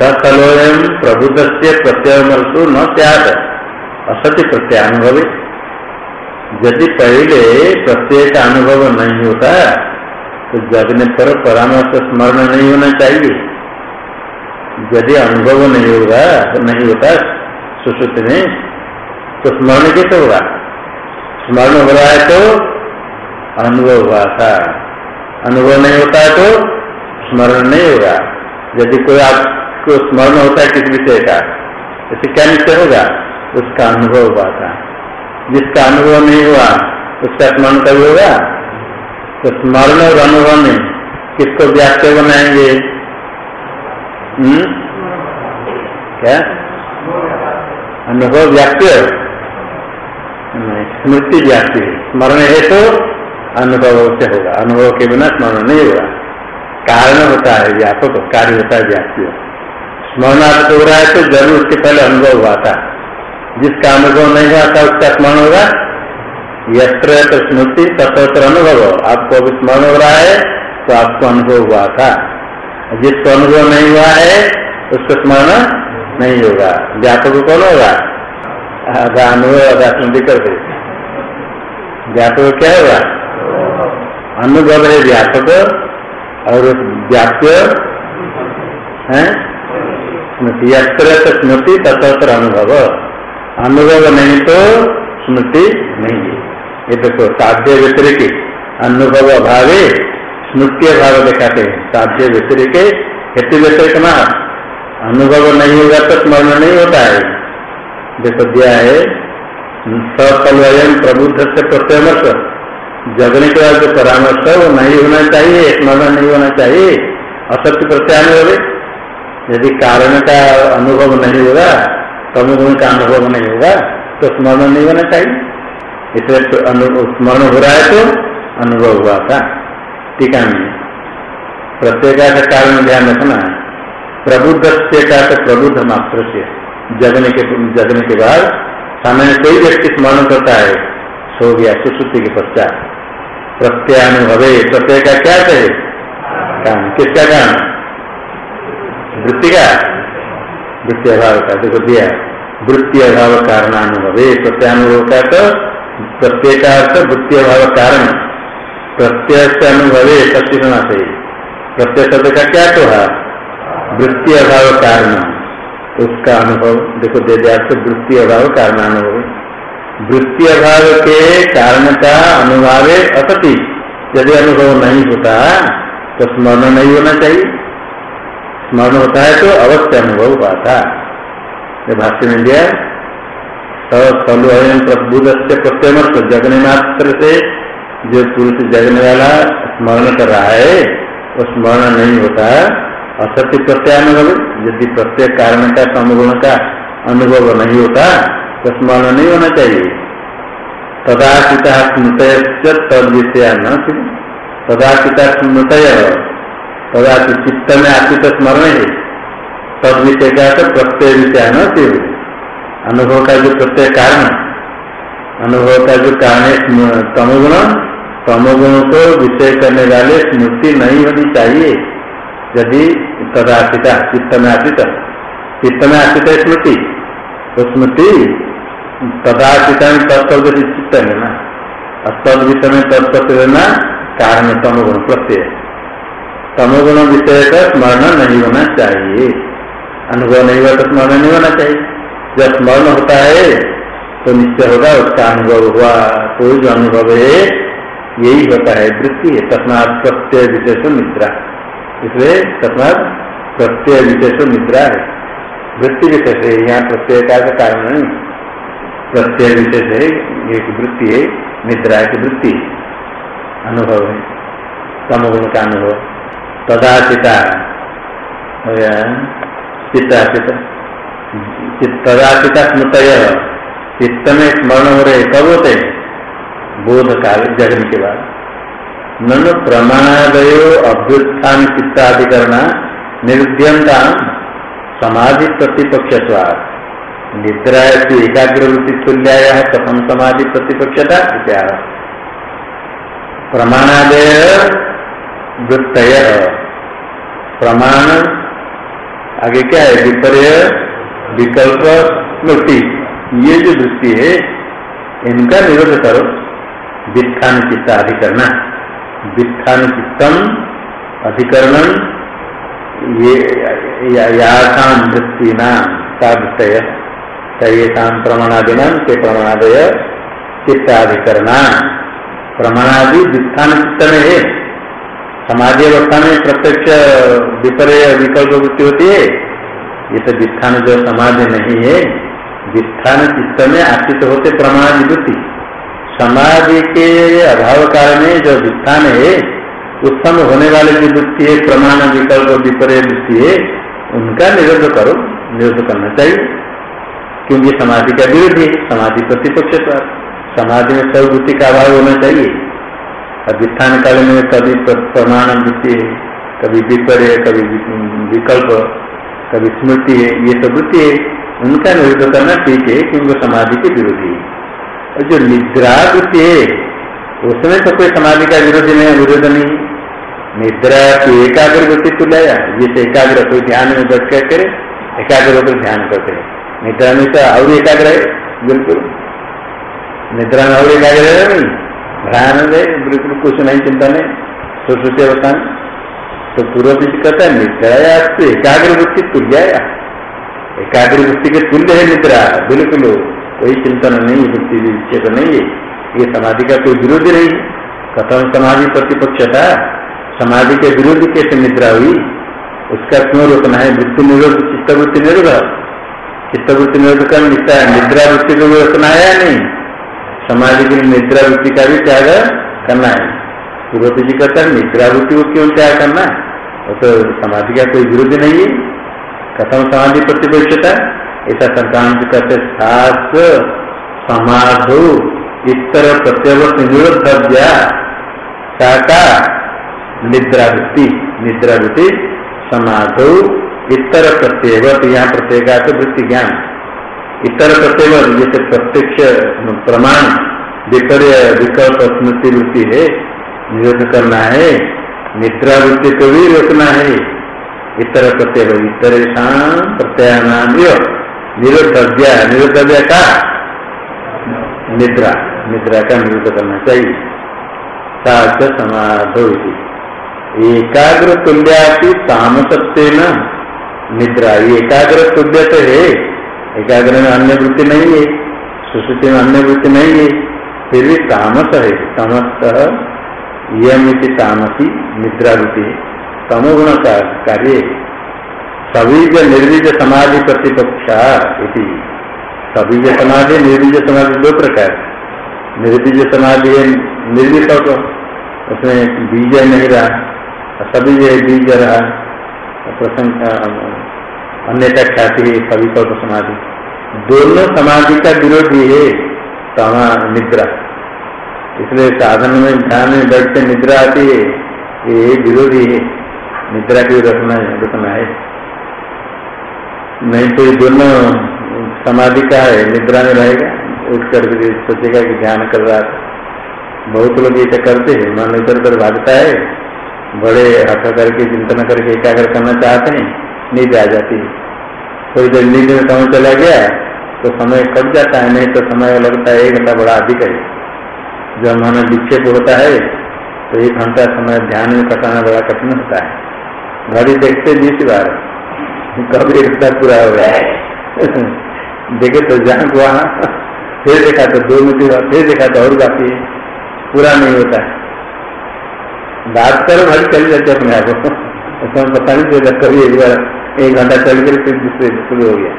A: सकलोयम प्रबुद्ध से न त्याग असत्य प्रत्यानुभव यदि पहले प्रत्यय का अनुभव नहीं होता तो जगने पर परामर्श स्मरण नहीं होना चाहिए। यदि अनुभव नहीं होगा, नहीं होता, सुश्रुत में तो स्मरण कैसे होगा? स्मरण हो रहा है तो अनुभव हुआ था। अनुभव नहीं होता है तो स्मरण नहीं होगा। यदि कोई आपको स्मरण होता है किस विषय का, इसे क्या निश्चय होगा? उसका अनुभव हुआ था जिसका अनुभव नहीं हुआ, उसका स्मरण कभी होगा? तो स्मरण और अनुभव में किसको व्याख्या बनाएँगे? हम्म? क्या? अनुभव व्याख्य? स्मृति व्याप्ति स्मरण है तो अनुभव से होगा। अनुभव के बिना स्मरण नहीं होगा। कारण होता है व्यापक कार्य होता है व्याप्ति स्मरणार्थ हो रहा है तो ज़रूर उसके पहले अनुभव हुआ था। जिसका अनुभव नहीं हुआ था, उसका स्मरण होगा। यत्र स्मृति, तत्र अनुभव। आपको अभी स्मरण हो रहा है तो आपको अनुभव हुआ था। जिसको अनुभव नहीं हुआ है, उसको स्मरण नहीं होगा। व्यापक कौन होगा? अनुभव, आधा स्मृति कर दे। व्यापक क्या होगा? अनुभव है व्यापक और व्याप्य, है? स्मृति। यत्र स्मृति तत्र अनुभव। अनुभव नहीं तो स्मृति नहीं है। ये देखो, साध्य व्यतिरिक। अनुभव अभावे स्मृति अभाव दिखाते हैं। साध्य व्यतिरिक, हेतु व्यतिरिक ना। अनुभव नहीं होगा तो स्मरण नहीं होता है। देखो, दिया है सकलयन प्रबुद्ध से प्रत्यमर्श जगने के बाद जो परामर्श है, वो नहीं होना चाहिए स्मरण नहीं होना चाहिए, असत्य प्रत्यानुभव यदि कारण का अनुभव नहीं होगा तमुगुण का अनुभव नहीं होगा तो स्मरण नहीं होना चाहिए। इसलिए तो स्मरण हो रहा है तो अनुभव हुआ था। टीका में प्रत्येक का कारण ध्यान रखना। प्रबुद्ध से का तो प्रबुद्ध मात्र से। जगने के जगने के बाद सामान्य कोई व्यक्ति स्मरण करता है, सो गया, सुश्रुति के पश्चात। प्रत्यानुभवे, प्रत्यय का क्या कहे काम। किसका काम? वृत्ति का वृत्ति अभाव का, देखो दिया। वृत्ति अभाव कारणानुभव, प्रत्यानुभव का तो प्रत्येक अर्थ वृत्ति अभाव कारण। प्रत्यय से अनुभव सत्य चाहिए। प्रत्यय शब्द का क्या तो है वृत्ति अभाव कारण। उसका अनुभव, देखो दे दिया वृत्ति अभाव कारणानुभव। वृत्ति अभाव के कारण का अनुभाव असती। यदि अनुभव नहीं होता तो स्मरण नहीं होना चाहिए। स्मरण होता है तो अवश्य अनुभव हुआ था भाष्य में दिया सलु प्रबुद से प्रत्यमर्थ जगने मात्र से जो पुरुष जगने वाला स्मरण कर रहा है, वो स्मरण नहीं होता। असत्य प्रत्यय अनुभव, यदि प्रत्येक कारण का, समगुण का अनुभव नहीं होता स्मरण नहीं होना चाहिए। तदा पिता स्मृत तद विषया न तदा पिता स्मृत तदा चित्त में आश्रित स्मरण है तद विषय का तो प्रत्यय विषय न अनुभव का जो प्रत्यय कारण। अनुभव का जो कारण है तमोगुण। तमोगुण को विषय करने वाले स्मृति नहीं होनी चाहिए। यदि तदाश्रिता चित्त में आश्रित चित्त में आश्रित स्मृति। तो स्मृति तदाश्रिता में तत्व चित्त है ना। तद विषय में तत्व लेना कारण तमोगुण प्रत्यय तमोगुण विषय का स्मरण नहीं होना चाहिए। अनुभव नहीं हुआ तो स्मरण नहीं होना चाहिए। जब स्मरण होता है तो निश्चय होगा उसका अनुभव हुआ। कोई जो अनुभव है, यही होता है वृत्ति है। तस्मात प्रत्यय विशेष निद्रा। इसलिए तस्मात प्रत्यय विशेष निद्रा है। वृत्ति विशेष है, यहाँ प्रत्यय का कारण नहीं। प्रत्यय विशेष है एक वृत्ति है, निद्रा की वृत्ति। अनुभव है तमगुण का अनुभव। तदा चिता चिता चिता तदाचिता स्मृत चित्त में स्मरण हो रहे, कब होते? बोध काल जगने के बाद। नन प्रमाणादयो अभ्युत्थान चित्ताधिकरण निरुद्यंता समाधि प्रतिपक्ष निद्रा तो एकाग्र वृत्ति तुल्याया कथम समाधि प्रतिपक्षता इत्याह प्रमाणादय वृत्त प्रमाण, आगे क्या है? विपर्य, विकल्प, स्मृति। ये जो वृत्ति है, इनका निरोध करो। वित्थान चित्त अधिकरण। वित्थान चित्तम अधिकरण, ये यासाम वृत्ति नाम का विषय तेषाम प्रमाणादिना के प्रमाणादय चित्ताधिकरण। प्रमाणादि वित्थान चित्त में है समाधि अवस्था में प्रत्यक्ष विपर्य विकल्प वृत्ति होती है। ये तो वित्थान जो समाधि नहीं है वित्थान चित्त में आश्रित होते प्रमाण वृत्ति। समाधि के अभाव कारण जो वित्थान है उत्पन्न होने वाले जो वृत्ति है प्रमाण विकल्प, विपर्य वृत्ति है, उनका निरोध करो, निरोध करना चाहिए। क्योंकि समाधि का विरोध है समाधि प्रतिपक्ष समाधि में सब वृत्ति का अभाव होना चाहिए। वित्थान काल में कभी प्रमाण वृत्ति है, कभी विपर्य कभी विकल्प, कभी स्मृति है, ये सब वृत्ति है, उनका निरुद्ध करना ठीक है क्योंकि समाधि के विरोधी है। और जो निद्रा वृत्ति है, उसमें तो कोई समाधि का विरोधी नहीं विरोध नहीं निद्रा की एकाग्र वृत्ति तो लाया जिसे एकाग्र कोई ध्यान में बैठ करे एकाग्र होकर ध्यान करते हैं निद्रा में तो और एकाग्र है? बिल्कुल। निद्रा में और एकाग्र है नहीं? ध्यान है, बिल्कुल कुछ नहीं, चिंता नहीं। सुश्रुति अवस्था तो पूर्व पीछे कहता है निद्राया तो एकाग्र वृत्ति तुल्याया एकाग्र वृत्ति के तुल्य है निद्रा। बिल्कुल। कोई चिंतन नहीं, वृत्ति विच्छेद नहीं है। ये समाधि का कोई विरोधी नहीं कथम समाधि प्रतिपक्ष था समाधि के विरोधी कैसे निद्रा हुई? उसका क्यों रोकना है? वृत्ति निरोध, चित्तवृत्ति निरोध। चित्तवृत्ति निरोध कर निष्ठा निद्रा वृत्ति को रोकना है या नहीं समाधि के लिए निद्रा वृत्ति का भी त्याग करना है पूर्व जी कहता है निद्रा वृत्ति को क्यों त्याग करना वो तो समाधि का कोई विरोध नहीं है। कथम समाधि प्रतिपेक्षता ऐसा संक्रांत कहते सात समाधो इतर प्रत्यवर्त निरुद्धव्या शाखा निद्रावृत्ति निद्रावृत्ति समाधो इतर प्रत्ययवत यहाँ प्रत्येगा तो वृत्ति ज्ञान। इतर प्रत्यय जैसे प्रत्यक्ष प्रमाण विपर्य विकल्प, स्मृति वृत्ति है, निरोध करना है, निद्रा वृत्ति को भी रोकना है। इतर प्रत्यय इतर शाम प्रत्ययानाम निरोधव्या निरोधव्या का? निद्रा निद्रा का निरोध करना चाहिए। साध समाधो एकाग्र तुल्या तामसत्व न ये एकाग्र तुल्य तो है। एकाग्र में अन्य वृत्ति नहीं है, सुश्रुति में अन्य वृत्ति नहीं है, फिर भी तामस है। तमस यमिति तामसी, निद्रा निद्रावृत्ति तमोगुण का कार्य सबीज निर्वीज समाधि प्रतिपक्षा सबीज समाधि निर्वीज समाधि दो प्रकार निर्वीज समाधि है निर्विकल्प उसमें बीज नहीं रहा सबीज बीज रहा। प्रसंग अन्यता ख्याति है सविकल्प समाधि। दोनों समाधि का विरोधी है तमा निद्रा। इसलिए साधन में ध्यान में बैठते निद्रा आती है, ये विरोधी है। निद्रा की रखना रखना है। नहीं तो ये दोनों समाधि का है, निद्रा में रहेगा, उठ कर सोचेगा कि ध्यान कर रहा था। बहुत लोग ऐसा करते हैं, मन इधर उधर भागता है बड़े हट करके चिंतन करके एकाग्र करना चाहते हैं, नींद आ जाती है। कोई जब नींद में समय चला गया तो समय कट जाता है, नहीं तो समय लगता है, एक घंटा बड़ा अधिक है। जब मन विक्षेप होता है तो एक घंटा समय ध्यान में कटाना बड़ा कठिन होता है। घड़ी देखते बीस बार, कब एक घंटा पूरा हो गया। है देखे तो जहाँ वहाँ फिर देखा तो दो मिनट फिर देखा तो और बाकी पूरा नहीं होता है। बात करो घड़ी चली जाती अपने आप उसमें पता नहीं चलेगा कभी एक बार, एक घंटा चल कर फिर दूसरे शुरू हो गया।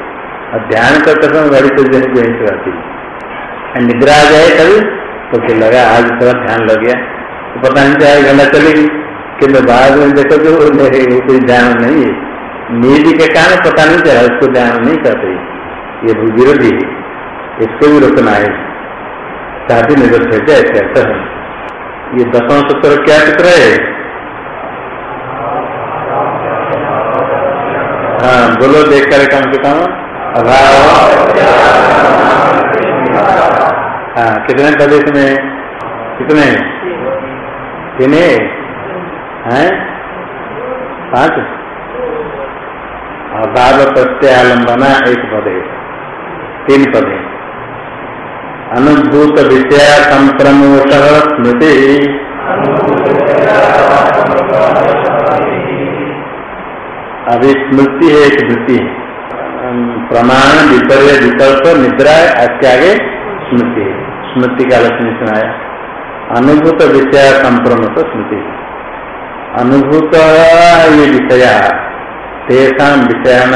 A: और ध्यान करते समय घड़ी चल जाने की यही आती है। निद्रा आ जाए कभी तो फिर लगा, आज थोड़ा ध्यान लग गया। तो पता नहीं चाहे घंटा चलेगी। किन्तु बाद में देखो जो कोई ध्यान नहीं है। नीति के कारण पता नहीं चला, उसको ध्यान नहीं करते ये विरोधी है। इसको भी रोकना है। शादी निर्गत हो जाए ऐसा है। ये दसवां सूत्र क्या सूत्र है? हाँ बोलो देख कर कम से कम। अभाव हाँ कितने प्रदेश में? कितने? तीन। हैं? पाँच। अभाव प्रत्यालंबना एक पदे। तीन पदे। अनुभूत विषय संप्रमोष स्मृति। अभी स्मृति है एक वृत्ति प्रमाण, विपर्य, विकल्प, निद्रा के आगे स्मृति। स्मृति का लक्ष्य सुनाया अनुभूत विषय संप्रमोष स्मृति। अनुभूत ये विषय, तेषा विषयाण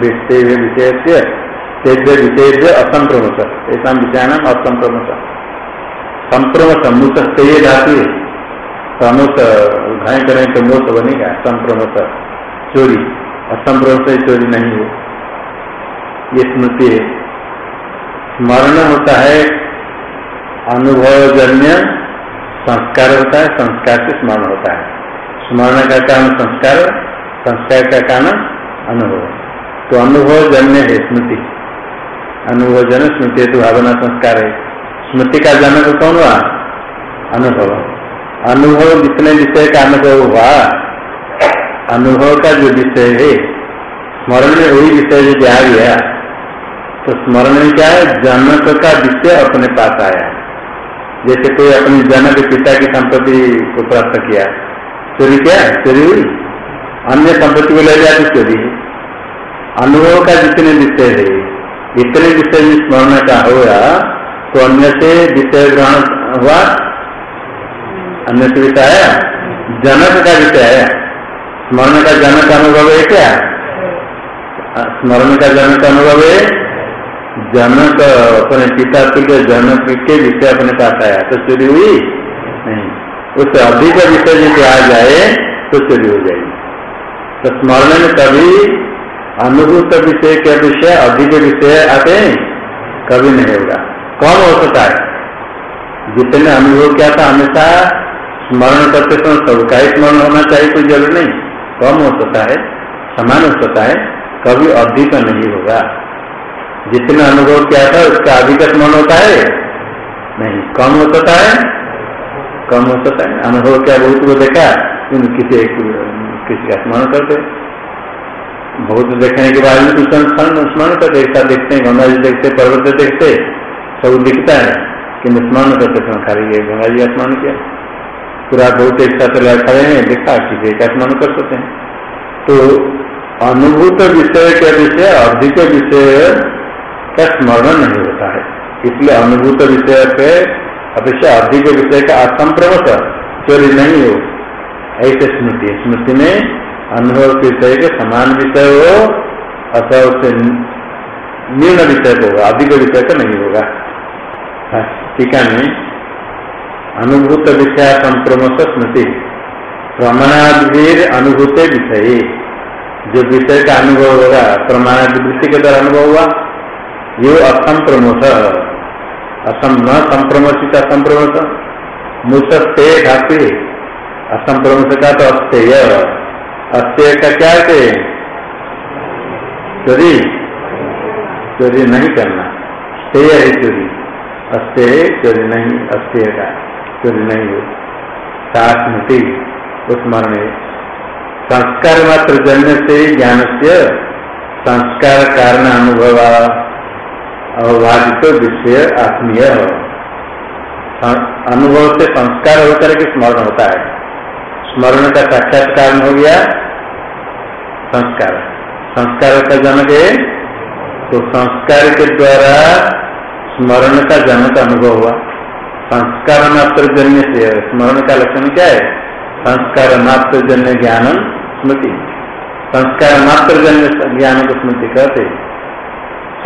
A: विषय विषय से तेज विषय असंप्रमोष तेषा विषयाण असंप्रमोष संप्रमोष मुस से ये है। प्रमुख घाय करें तो मोस बनेगा। संप्रमोष चोरी। असंप्रमोष चोरी नहीं हो। ये स्मृति है। स्मरण होता है, अनुभवजन्य संस्कार होता है, संस्कार से स्मरण होता है। स्मरण का कारण संस्कार संस्कार का कारण अनुभव। तो अनुभव जन्य है स्मृति। अनुभव जन स्मृति तो भावना संस्कार। है स्मृति का जनक कौन हुआ? अनुभव। अनुभव जितने विषय का अनुभव हुआ, अनुभव का जो विषय है, स्मरण में वही विषय यदि आ गया तो स्मरण में क्या है? जनक का विषय अपने पास आया। जैसे कोई अपने जनक पिता की संपत्ति को प्राप्त किया, चोरी क्या है? चोरी हुई? अन्य संपत्ति को ले जाए तो चोरी अनुभव का जितने विषय है इतने विषय में स्मरण का हुआ तो अन्य से विषय ग्रहण हुआ? अन्य से विषय आया? जनक का विषय आया। स्मरण का जनक अनुभव है क्या? स्मरण का जनक अनुभव है? जनक, अपने पिता के जनक के विषय अपने पास आया तो चोरी हुई? नहीं। उससे अधिक विषय यदि आ जाए तो चोरी हो जाएगी। तो स्मरण में कभी अनुभूत विषय के विषय, अधिक विषय आते हैं, कभी नहीं होगा। कम हो सकता है? जितने अनुभव किया था हमेशा, स्मरण करते समय सबका ही स्मरण होना चाहिए, कोई ज़रूर नहीं। कम हो सकता है, समान हो सकता है, कभी अधिक नहीं होगा। जितना अनुभव किया था, उसका अधिक स्मरण होता है? नहीं, कम हो सकता है, कम हो सकता है। अनुभव क्या, बहुत को देखा किसी किसी का स्मरण करते। बहुत देखने के बाद भी कुछ स्मरण करते ऐसा देखते हैं गंगा जी देखते, पर्वत देखते, सब दिखता है किन्तु स्मरण करते समय खाली गंगा जी का स्मरण किया। पूरा बहुत एक साथ खड़े हैं, देखा किसी का स्मरण कर सकते हैं। तो अनुभूत विषय के विषय अधिक विषय का स्मरण नहीं होता है। इसलिए अनुभूत विषय के अपेक्षा अधिक विषय का असंप्रवत चोरी नहीं हो। ऐसे स्मृति स्मृति में अनुभव विषय के समान विषय हो, अथवा उससे निम्न विषय होगा, अधिक विषय का नहीं होगा। टीका में अनुभूत विषय संप्रमोश स्मृति। प्रमाणादीर अनुभूत विषय। जो विषय का अनुभव होगा प्रमाणादि वृत्ति के द्वारा अनुभव हुआ? ये प्रमोश असम न संप्रमोषित असंप्रमोश मुसस्ते घाते असंप्रमोश का तो अस्तेय। अस्तेय का क्या है? चोरी। चोरी नहीं करना। स्तेय है चोरी। अस्तेय चोरी नहीं अस्तेय का फिर नहीं हो। स्मृति स्मरण संस्कार मात्र जन्म से ज्ञान से संस्कार कारण अनुभव अवभाजित विषय आत्मीय अनुभव से संस्कार होकर के स्मरण होता है। स्मरण का साक्षात कारण हो गया। संस्कार। संस्कार का जनक है। तो संस्कार के द्वारा स्मरण का जनक अनुभव हुआ। संस्कार मात्र जन्य से स्मरण का लक्षण क्या है? संस्कार मात्र जन्य ज्ञान स्मृति। संस्कार मात्र जन्य ज्ञान को स्मृति कहते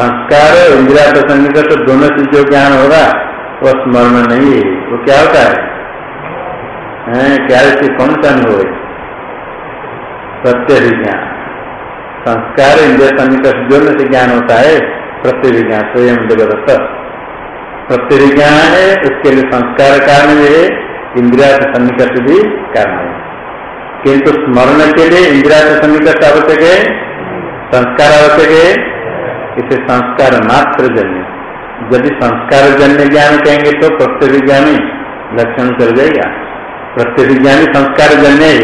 A: संस्कार इंदिरा प्रसंग का तो दोनों से जो ज्ञान होगा वो स्मरण नहीं है। वो क्या होता है? क्या इससे कौन सा अनुभव है प्रत्यभिज्ञान। संस्कार इंद्रिय सन्निकट दोनों से ज्ञान होता है, प्रत्यभिज्ञान, स्वयं जगत प्रत्यभिज्ञान है उसके लिए संस्कार कारण है इंदिरा सन्निकट भी कारण है। किंतु स्मरण के लिए इंदिरा सन्निकट आवश्यक है? संस्कार आवश्यक है? इसे संस्कार मात्र जन्य। यदि संस्कार जन्य ज्ञान कहेंगे तो प्रत्यभिज्ञानी लक्षण चल जाएगा। प्रत्यभिज्ञानी संस्कार जन्य है।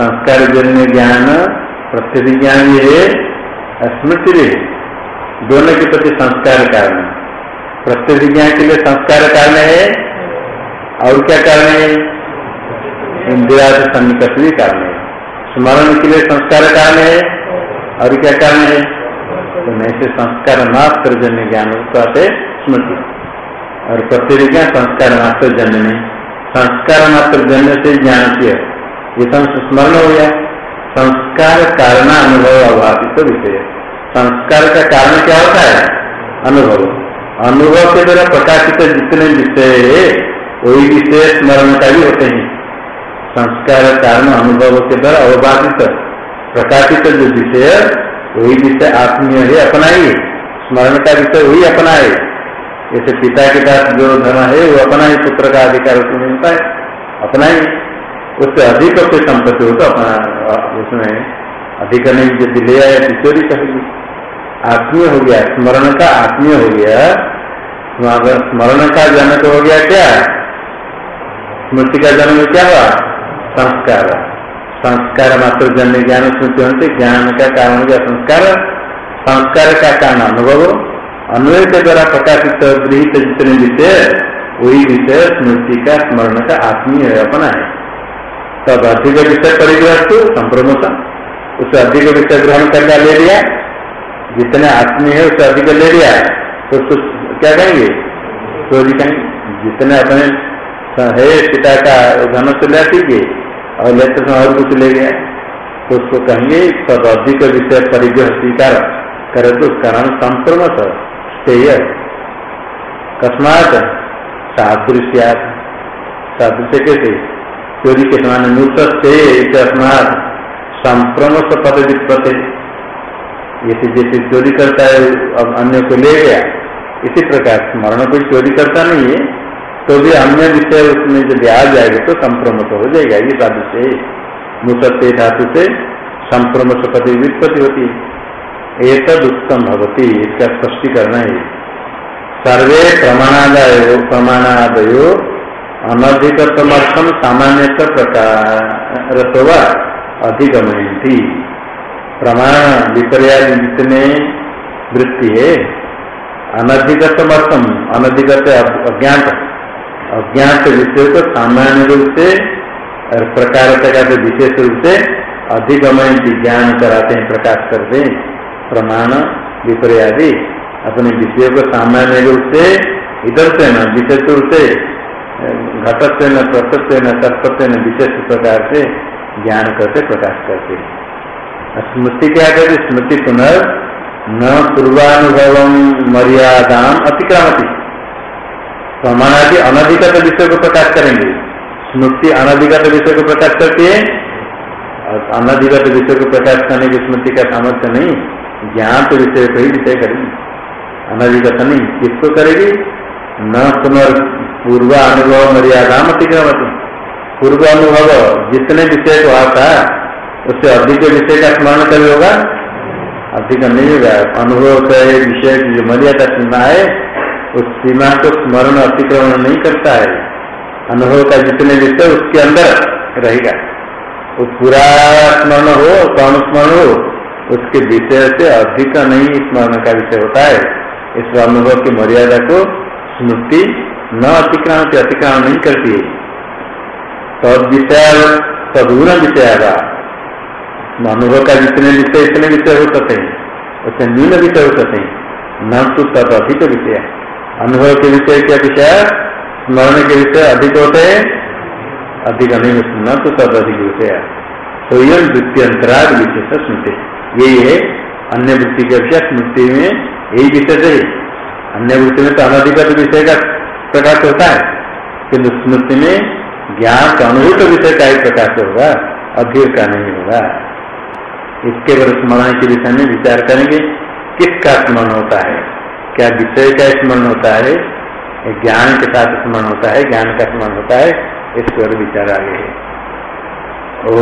A: संस्कार जन्य ज्ञान, प्रत्यभिज्ञानी है, स्मृति भी दोनों के प्रति संस्कार कारण प्रत्यभिज्ञान के लिए संस्कार कारण है, और क्या कारण है? इंदिरा से सन्निकट भी कारण है। स्मरण के लिए संस्कार कारण है, और क्या कारण है? तो ऐसे संस्कार मात्र जन्य ज्ञान कहते स्मृति। और प्रतिज्ञा संस्कार मात्र जन्य में संस्कार मात्र जन्य से ज्ञान किया ये स्मरण हो गया संस्कार कारण अनुभव। अभावित विषय संस्कार का कारण क्या होता है अनुभव अनुभव के द्वारा प्रकाशित जितने विषय है वही विषय स्मरण का भी होते हैं। संस्कार कारण अनुभव के द्वारा अवबाधित प्रकाशित जो विषय वही विषय आत्मीय है अपना ही स्मरण का विषय वही अपना है जैसे पिता के पास जो धन है, वो अपना ही पुत्र का अधिकार उसमें मिलता है। अपना ही, उससे अधिक कोई संपत्ति हो तो अपना, उसमें अधिक नहीं यदि ले आया तो चोरी करेगी आत्मीय हो गया, स्मरण का आत्मीय हो गया। स्मरण का जनक हो गया क्या? स्मृति का जन्म क्या हुआ? संस्कार। संस्कार मात्र जन्य ज्ञान स्मृति होते ज्ञान का कारण हो गया संस्कार। संस्कार का कारण अनुभव। अन्वय के द्वारा प्रकाशित गृहित जितने विषय, वही विषय स्मृति का स्मरण का आत्मीय अपना है। तब अधिक विषय परिग्रह तो संप्रमोशन उससे अधिक विषय ग्रहण करना ले लिया। जितने आत्मीय है उससे अधिक ले लिया। तो क्या कहेंगे? चोरी कहेंगे। जितने अपने है पिता का धन से लिया ठीक और लेते समय और कुछ ले गया। तो उसको कहेंगे तद अधिक विषय परिग्रह स्वीकार। करे तो उसका नाम संप्रमत स्थेय कस्मात सादृश्यात सादृश्य कैसे चोरी के समान नूत अस्मात संप्रमस पद विपते जैसे जैसे चोरी करता है अब अन्य को ले गया इसी प्रकार स्मरण कोई चोरी करता नहीं है तो भी अन्य विषय उसमें यदि आ जाएगा तो संप्रमत हो जाएगा। ये साधु से मुसत्ते धातु से संप्रमत पति विपत्ति होती है। एक उत्तम भवती इसका स्पष्टीकरण है। सर्वे प्रमाणादय, प्रमाणादयो अनधिकतमर्थम सामान्य प्रकार अधिगमयती प्रमाण विपर्या जितने वृत्ति है। अनधिगतमर्थम अनधिगत अज्ञात। अज्ञात विषय को सामान्य रूप से, और प्रकार विशेष रूप से अधिगमय ज्ञान कराते हैं, प्रकाश करते हैं। प्रमाण विपर्यादि। अपने विषय को सामान्य रूप से इधर से न, विशेष रूप से घट से न प्रसत न तत्व न, विशेष प्रकार से ज्ञान करते, प्रकाश करते। स्मृति क्या कहते, स्मृति पुनर् न पूर्वानुभव मर्यादा अतिक्रामती। प्रमाणादि अनधिगत विषय को प्रकाश करेंगे। स्मृति अनधिगत विषय को प्रकाश करती है। अनधिगत विषय को प्रकाश करने की स्मृति का सामर्थ्य नहीं। ज्ञान तो विषय को ही विषय करेगी। अनधिगत नहीं। किसको करेगी? न पुनर् पूर्व अनुभव मर्यादा अतिक्रमती पूर्व अनुभव जितने विषय को आता उससे अधिक विषय का स्मरण कभी होगा? अधिक नहीं होगा। अनुभव का विषय की जो मर्यादा सीमा है, उस सीमा को स्मरण अतिक्रमण नहीं करता है। अनुभव का जितने विषय, उसके अंदर रहेगा। वो पूरा स्मरण हो कौन स्मरण हो उसके विषय से अधिक नहीं स्मरण का विषय होता है। इस अनुभव की मर्यादा को स्मृति न अतिक्रांति अतिक्रमण नहीं करती है। तद विषय, तदूर विषय आगा अनुभव का जितने विषय, इतने विषय हो सकते हैं। उससे न्यून विषय हो सकते हैं। न तो तद अधिक विषय अनुभव के विषय क्या विषय, स्मरण के विषय अधिक होते हैं। अधिक नहीं सुनना तो तद अधिक विषय तो स्वयं द्वितीय अंतराग विशेष स्मृति यही है। अन्य वृत्ति के अपेक्षा स्मृति में यही विषय है। अन्य वृत्ति में तो अनधिकत विषय का प्रकाश होता है। किन्तु स्मृति में ज्ञान का अनुभूत विषय का ही प्रकाश होगा अधिक का नहीं होगा। इसके बाद स्मरण के विषय में विचार करेंगे, किसका स्मरण होता है? क्या विषय का स्मरण होता है? ज्ञान के साथ स्मरण होता है? ज्ञान का स्मरण होता है? इस पर विचार आगे है। ओ